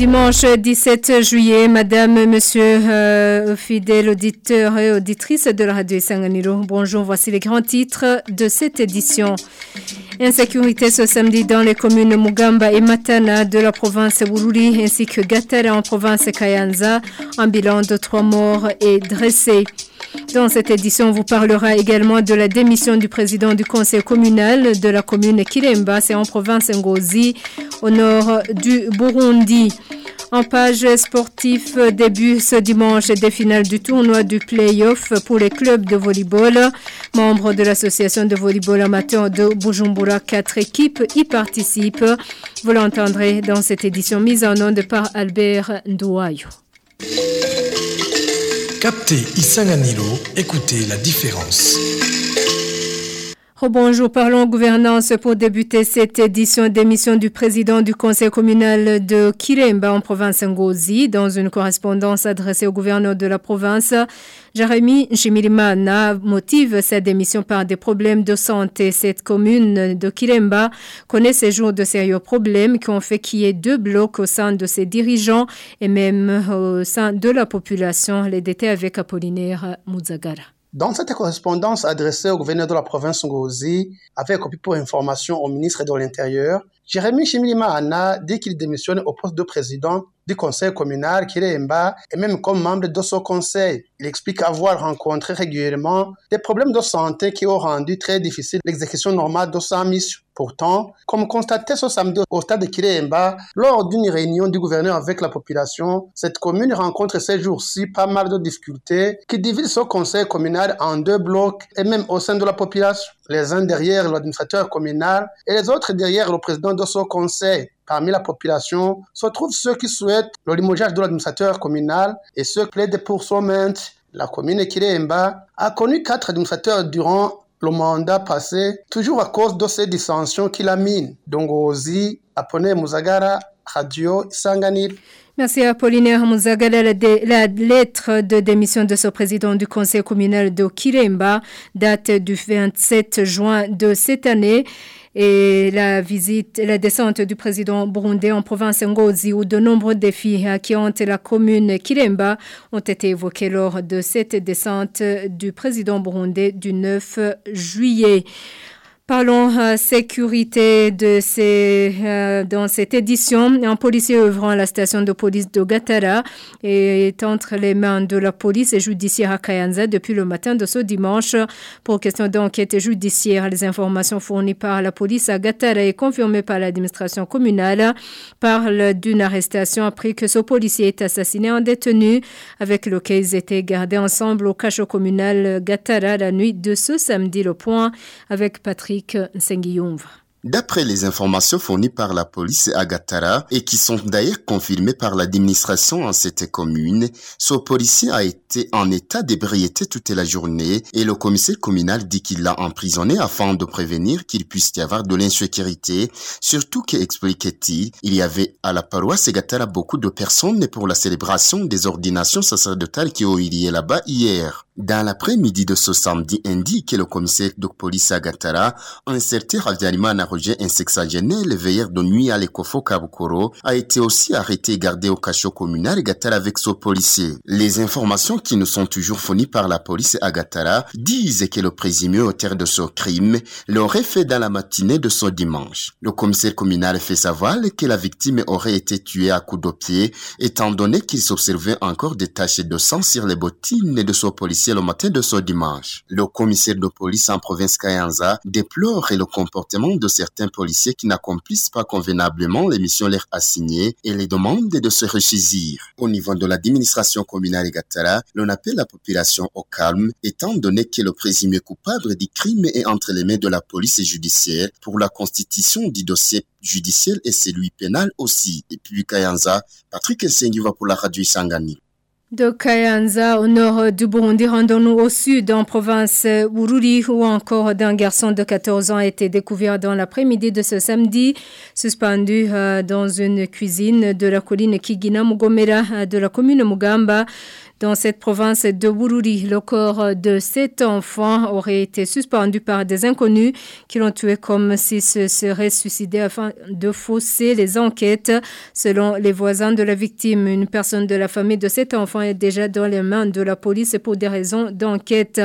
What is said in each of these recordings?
Dimanche 17 juillet, madame, monsieur, euh, fidèles auditeurs et auditrices de la radio Sanganiro, bonjour, voici les grands titres de cette édition. Insécurité ce samedi dans les communes Mugamba et Matana de la province Bururi ainsi que Gatara en province Kayanza. Un bilan de trois morts est dressé. Dans cette édition, on vous parlera également de la démission du président du conseil communal de la commune Kiremba, c'est en province Ngozi, au nord du Burundi. En page sportive, début ce dimanche des finales du tournoi du play-off pour les clubs de volleyball. Membres de l'association de volleyball amateur de Bujumbura, quatre équipes y participent. Vous l'entendrez dans cette édition mise en onde par Albert Ndouayo. Captez Isanganilo, écoutez la différence. Bonjour, parlons gouvernance pour débuter cette édition d'émission du président du conseil communal de Kiremba en province Ngozi. Dans une correspondance adressée au gouverneur de la province, Jérémy Chimirimana motive cette démission par des problèmes de santé. Cette commune de Kiremba connaît ces jours de sérieux problèmes qui ont fait qu'il y ait deux blocs au sein de ses dirigeants et même au sein de la population. Les détails avec Apollinaire Muzagara. Dans cette correspondance adressée au gouverneur de la province Ngozi, avec copie pour information au ministre de l'Intérieur, Jérémy Chimilima dit qu'il démissionne au poste de président du conseil communal Kiremba et même comme membre de ce conseil. Il explique avoir rencontré régulièrement des problèmes de santé qui ont rendu très difficile l'exécution normale de sa mission. Pourtant, comme constaté ce samedi au stade de Kiremba, lors d'une réunion du gouverneur avec la population, cette commune rencontre ces jours-ci pas mal de difficultés qui divisent ce conseil communal en deux blocs et même au sein de la population. Les uns derrière l'administrateur communal et les autres derrière le président de ce conseil. Parmi la population se trouvent ceux qui souhaitent le limogeage de l'administrateur communal et ceux qui plaident pour son maintien. La commune Kiremba a connu quatre administrateurs durant le mandat passé, toujours à cause de ces dissensions qui la minent. Dongozi, Apone Muzagara, Radio. Merci Apollinaire la, lettre de démission de ce président du conseil communal de Kiremba date du 27 juin de cette année et la visite, la descente du président burundais en province Ngozi où de nombreux défis qui hantent la commune Kiremba ont été évoqués lors de cette descente du président burundais du 9 juillet. Parlons euh, sécurité euh, dans cette édition. Un policier œuvrant à la station de police de Gatara est entre les mains de la police et judiciaire à Kayanza depuis le matin de ce dimanche. Pour question d'enquête judiciaire, les informations fournies par la police à Gatara et confirmées par l'administration communale parlent d'une arrestation après que ce policier est assassiné en détenu avec lequel ils étaient gardés ensemble au cachot communal Gatara la nuit de ce samedi. Le point avec Patrick D'après les informations fournies par la police à Gatara et qui sont d'ailleurs confirmées par l'administration en cette commune, ce policier a été en état d'ébriété toute la journée et le commissaire communal dit qu'il l'a emprisonné afin de prévenir qu'il puisse y avoir de l'insécurité, surtout qu'expliquait-il, il y avait à la paroisse Gatara beaucoup de personnes pour la célébration des ordinations sacerdotales qui ont eu lieu là-bas hier. Dans l'après-midi de ce samedi, indique le commissaire de police à Gatara, un certain Ravdialimana Roger, un sexagénaire, le veilleur de nuit à l'Ekofo Kabukoro, a été aussi arrêté et gardé au cachot communal Gatara avec ce policier. Les informations qui nous sont toujours fournies par la police à Gatara disent que le présumé auteur de ce crime l'aurait fait dans la matinée de ce dimanche. Le commissaire communal fait savoir que la victime aurait été tuée à coups de pied, étant donné qu'il s'observait encore des taches de sang sur les bottines de ce policier le matin de ce dimanche. Le commissaire de police en province Kayanza déplore le comportement de certains policiers qui n'accomplissent pas convenablement les missions leur assignées et les demande de se ressaisir. Au niveau de l'administration communale Gatara, l'on appelle la population au calme étant donné que le présumé coupable du crime est entre les mains de la police judiciaire pour la constitution du dossier judiciaire et celui pénal aussi. Depuis Kayanza, Patrick va pour la radio Sangani. De Kayanza au nord du Burundi, rendons-nous au sud en province Bururi où encore d'un garçon de 14 ans a été découvert dans l'après-midi de ce samedi, suspendu euh, dans une cuisine de la colline Kigina Mugomera de la commune Mugamba Dans cette province de Bururi, le corps de sept enfants aurait été suspendu par des inconnus qui l'ont tué comme s'il se serait suicidé afin de fausser les enquêtes. Selon les voisins de la victime, une personne de la famille de sept enfants est déjà dans les mains de la police pour des raisons d'enquête.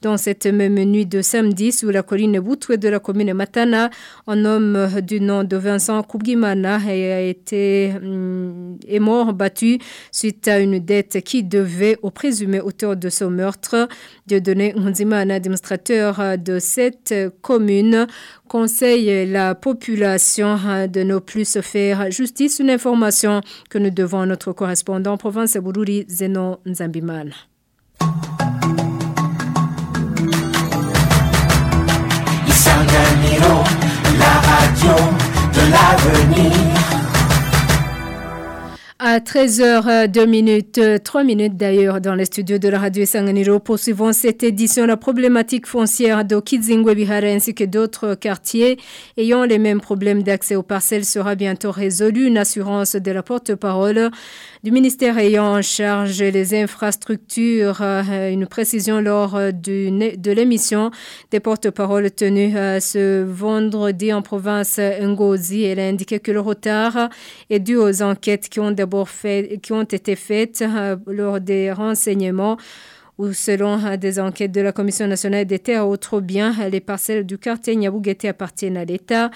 Dans cette même nuit de samedi, sous la colline Boutoué de la commune Matana, un homme du nom de Vincent Koubgimana a été hum, est mort battu suite à une dette qui devait au présumé auteur de ce meurtre. Dieudonné un administrateur de cette commune, conseille la population de ne plus se faire justice. Une information que nous devons à notre correspondant province Bururi, Zeno Nzambimana. la radio de l'avenir. À 13h2 minutes, 3 minutes d'ailleurs dans les studios de la radio Sanganiro, poursuivons cette édition. La problématique foncière de Kizingwe Bihara ainsi que d'autres quartiers ayant les mêmes problèmes d'accès aux parcelles sera bientôt résolue. Une assurance de la porte-parole du ministère ayant en charge les infrastructures, euh, une précision lors de l'émission des porte-paroles tenues euh, ce vendredi en province Ngozi. Elle a indiqué que le retard est dû aux enquêtes qui ont d'abord qui ont été faites euh, lors des renseignements ou selon des enquêtes de la Commission nationale des terres ou trop bien les parcelles du quartier Nyabugete appartiennent à l'État.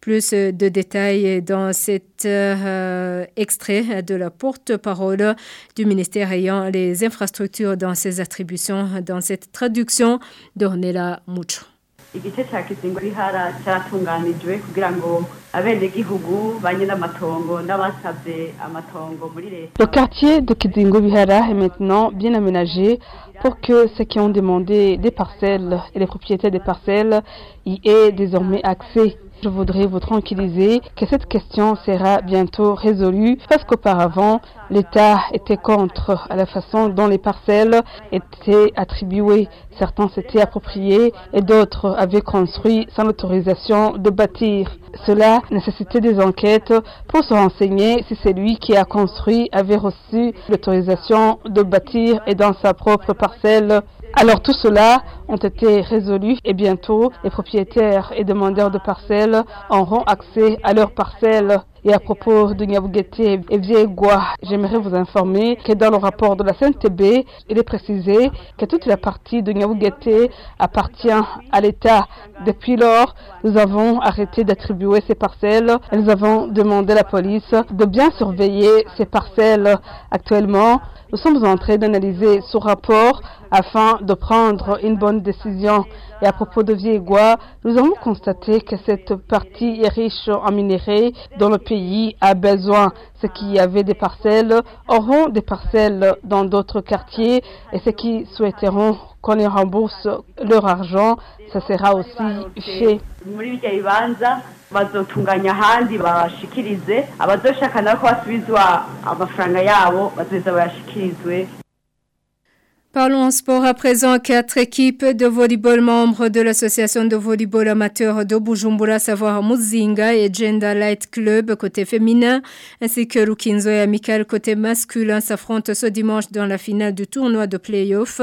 Plus de détails dans cet euh, extrait de la porte-parole du ministère ayant les infrastructures dans ses attributions dans cette traduction d'Ornella Mucho. Le quartier de Kidingo Bihara est maintenant bien aménagé pour que ceux qui ont demandé des parcelles et les propriétaires des parcelles y aient désormais accès. Je voudrais vous tranquilliser que cette question sera bientôt résolue parce qu'auparavant, l'État était contre la façon dont les parcelles étaient attribuées. Certains s'étaient appropriés et d'autres avaient construit sans l'autorisation de bâtir. Cela nécessitait des enquêtes pour se renseigner si celui qui a construit avait reçu l'autorisation de bâtir et dans sa propre parcelle. Alors tout cela ont été résolus et bientôt les propriétaires et demandeurs de parcelles auront accès à leurs parcelles. Et à propos de Nyabugete et Viegwa, j'aimerais vous informer que dans le rapport de la CNTB, il est précisé que toute la partie de Nyabugete appartient à l'État. Depuis lors, nous avons arrêté d'attribuer ces parcelles et nous avons demandé à la police de bien surveiller ces parcelles. Actuellement, nous sommes en train d'analyser ce rapport afin de prendre une bonne décision. Et à propos de Viegua, nous avons constaté que cette partie est riche en minerais dont le pays a besoin. Ceux qui avaient des parcelles auront des parcelles dans d'autres quartiers et ceux qui souhaiteront qu'on les rembourse leur argent, ça sera aussi fait. Parlons sport à présent. Quatre équipes de volleyball membres de l'association de volleyball amateur de Bujumbura, à savoir Muzinga et Gender Light Club côté féminin, ainsi que Rukinzo et Amical côté masculin s'affrontent ce dimanche dans la finale du tournoi de play-off.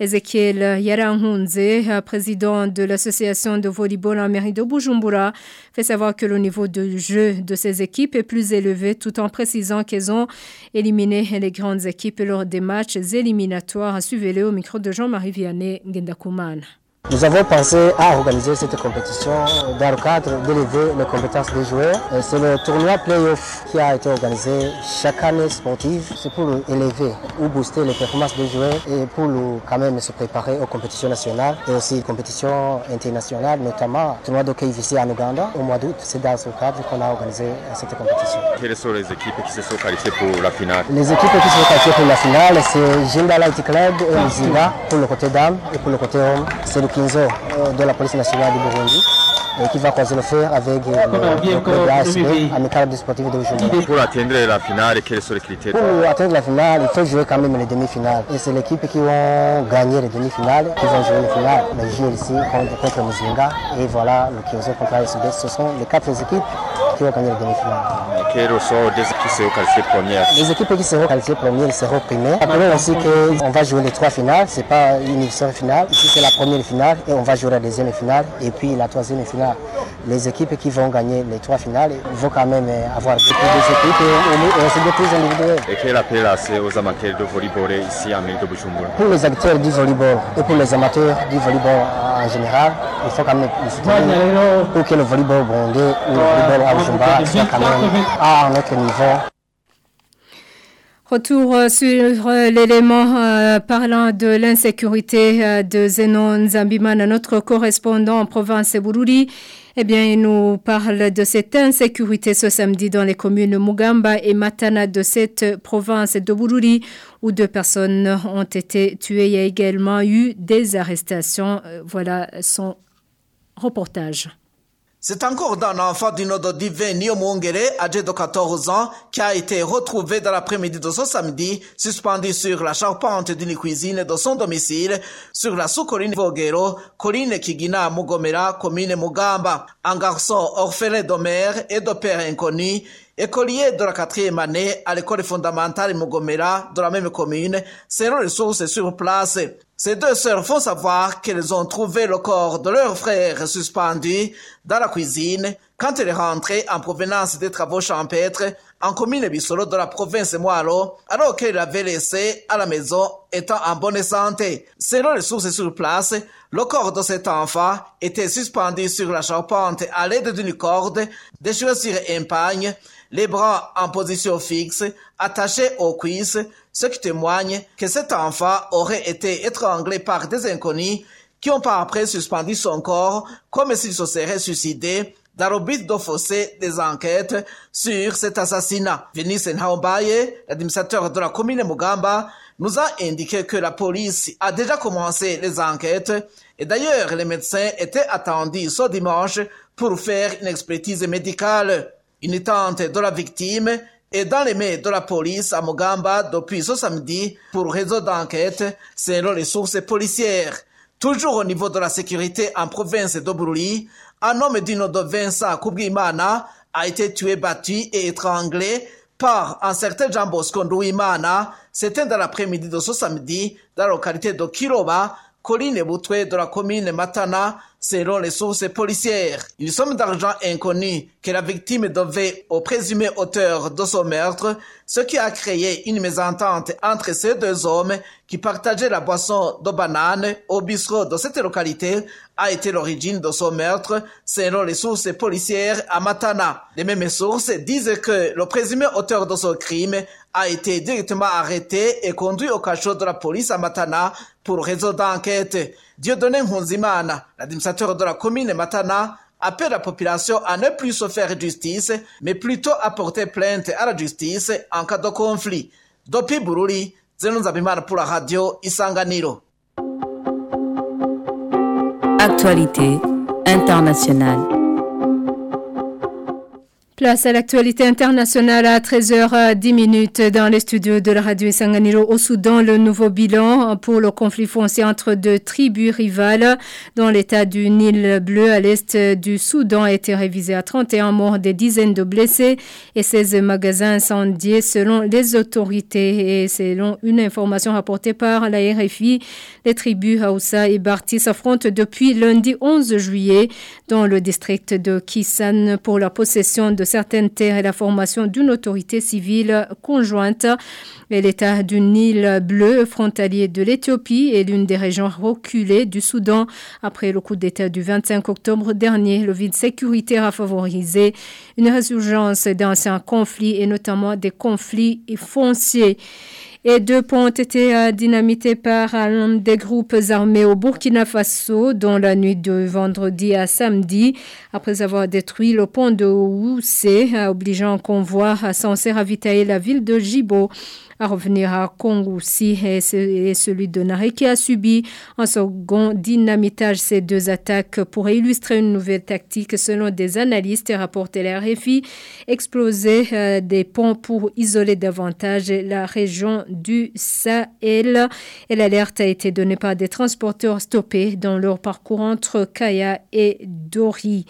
Ezekiel Yaranhunze, président de l'association de volleyball en mairie de Bujumbura, fait savoir que le niveau de jeu de ces équipes est plus élevé tout en précisant qu'elles ont éliminé les grandes équipes lors des matchs éliminatoires. Suivez-le au micro de Jean-Marie Vianney Gendakuman. Nous avons pensé à organiser cette compétition dans le cadre d'élever les compétences des joueurs. C'est le tournoi Playoff qui a été organisé chaque année sportive. C'est pour élever ou booster les performances des joueurs et pour quand même se préparer aux compétitions nationales et aussi aux compétitions internationales, notamment le tournoi de KVC en Ouganda au mois d'août. C'est dans ce cadre qu'on a organisé cette compétition. Quelles sont les équipes qui se sont qualifiées pour la finale? Les équipes qui se sont qualifiées pour la finale, c'est Jinda Light Club et Muzinga pour le côté dames et pour le côté homme, c'est le Kinzo de la police nationale du Burundi et qui va croiser le fer avec le club ASB, Amical du Sportif de Bujumbura. Pour atteindre la finale, quels sont les critères Pour atteindre la finale, il faut jouer quand même les demi-finales. Et c'est l'équipe qui vont gagner les demi-finales qui vont jouer les finales. Les ici contre, contre Muzinga et voilà le Kyozo contre ASB. Ce sont les quatre équipes Quels sont des équipes qui seront qualifiées premières Les équipes qui seront qualifiées premières seront primées. Rappelons aussi qu'on va jouer les trois finales, c'est pas une seule finale. Ici c'est la première finale et on va jouer la deuxième finale et puis la troisième finale. Les équipes qui vont gagner les trois finales vont quand même avoir beaucoup d'équipes et, et aussi des prises individuelles. Et quel appel lancé aux amateurs de volleyball ici à Mairie de Bujumbura Pour les acteurs du volleyball et pour les amateurs du volleyball en général, il faut quand même soutenir pour que le volleyball bondé ou le volleyball soit quand même à un autre niveau. Retour euh, sur euh, l'élément euh, parlant de l'insécurité euh, de Zenon Zambimana, notre correspondant en province Bururi. Eh bien, il nous parle de cette insécurité ce samedi dans les communes Mugamba et Matana de cette province de Bururi où deux personnes ont été tuées. Il y a également eu des arrestations. Euh, Voilà son reportage. C'est encore d'un enfant du nom de Divin Niomongere, âgé de 14 ans, qui a été retrouvé dans l'après-midi de ce samedi, suspendu sur la charpente d'une cuisine de son domicile, sur la sous-colline Vogero, colline Kigina Mugomera, commune Mugamba. Un garçon orphelin de mère et de père inconnu, écolier de la quatrième année à l'école fondamentale Mugomera de la même commune, selon les sources sur place. Ces deux sœurs font savoir qu'elles ont trouvé le corps de leur frère suspendu dans la cuisine quand elle est rentrée en provenance des travaux champêtres en commune Bissolo de la province Moalo, alors qu'elle l'avait laissé à la maison étant en bonne santé. Selon les sources sur place, le corps de cet enfant était suspendu sur la charpente à l'aide d'une corde, des chaussures impagne, les bras en position fixe, attachés aux cuisses, ce qui témoigne que cet enfant aurait été étranglé par des inconnus qui ont par après suspendu son corps comme s'il se serait suicidé de fausser des enquêtes sur cet assassinat. Venice Nhaombaye, l'administrateur de la commune Mugamba, nous a indiqué que la police a déjà commencé les enquêtes et d'ailleurs les médecins étaient attendus ce dimanche pour faire une expertise médicale. Une tante de la victime est dans les mains de la police à Mugamba depuis ce samedi pour réseau d'enquête selon les sources policières. Toujours au niveau de la sécurité en province de Bururi, un homme du nom de Vincent Kubwimana a été tué, battu et étranglé par un certain Jean Bosco Nduwimana. C'était dans l'après-midi de ce samedi dans la localité de Kiroba, colline Boutoué de la commune Matana, selon les sources policières. Une somme d'argent inconnue que la victime devait au présumé auteur de son meurtre, ce qui a créé une mésentente entre ces deux hommes qui partageaient la boisson de banane au bistrot de cette localité a été l'origine de son meurtre, selon les sources policières à Matana. Les mêmes sources disent que le présumé auteur de ce crime a été directement arrêté et conduit au cachot de la police à Matana pour réseau d'enquête. Dieudonné Nkunzimana, l'administrateur de la commune Matana, appelle la population à ne plus se faire justice, mais plutôt à porter plainte à la justice en cas de conflit. Dopi Bururi, Zenon Zabimana pour la radio Isanganiro. Actualité internationale. Place à l'actualité internationale à 13h10 minutes dans les studios de la radio Sanganiro au Soudan. Le nouveau bilan pour le conflit foncier entre deux tribus rivales dans l'état du Nil bleu à l'est du Soudan a été révisé à 31 morts, des dizaines de blessés et 16 magasins incendiés selon les autorités et selon une information rapportée par la RFI. Les tribus Haoussa et Barti s'affrontent depuis lundi 11 juillet dans le district de Kisan pour la possession de certaines terres et la formation d'une autorité civile conjointe. L'état du Nil bleu frontalier de l'Éthiopie est l'une des régions reculées du Soudan. Après le coup d'État du 25 octobre dernier, le vide sécuritaire a favorisé une résurgence d'anciens conflits et notamment des conflits fonciers. Et deux ponts ont été dynamités par des groupes armés au Burkina Faso dans la nuit de vendredi à samedi, après avoir détruit le pont de Oussé, obligeant un convoi censé ravitailler la ville de Jibo à revenir à Kongoussi et celui de Naré qui a subi un second dynamitage ces deux attaques pour illustrer une nouvelle tactique selon des analystes et rapporté la RFI exploser euh, des ponts pour isoler davantage la région du Sahel et l'alerte a été donnée par des transporteurs stoppés dans leur parcours entre Kaya et Dori.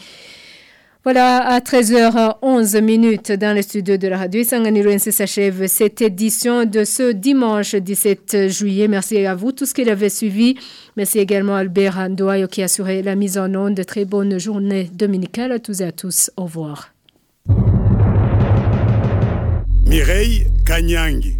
Voilà, à 13h11 minutes dans le studio de la radio Sanganiro ainsi s'achève cette édition de ce dimanche 17 juillet. Merci à vous tous qui l'avez suivi. Merci également à Albert Andoayo qui a assuré la mise en onde. Très bonne journée dominicale à tous et à tous. Au revoir. Mireille Kanyangi.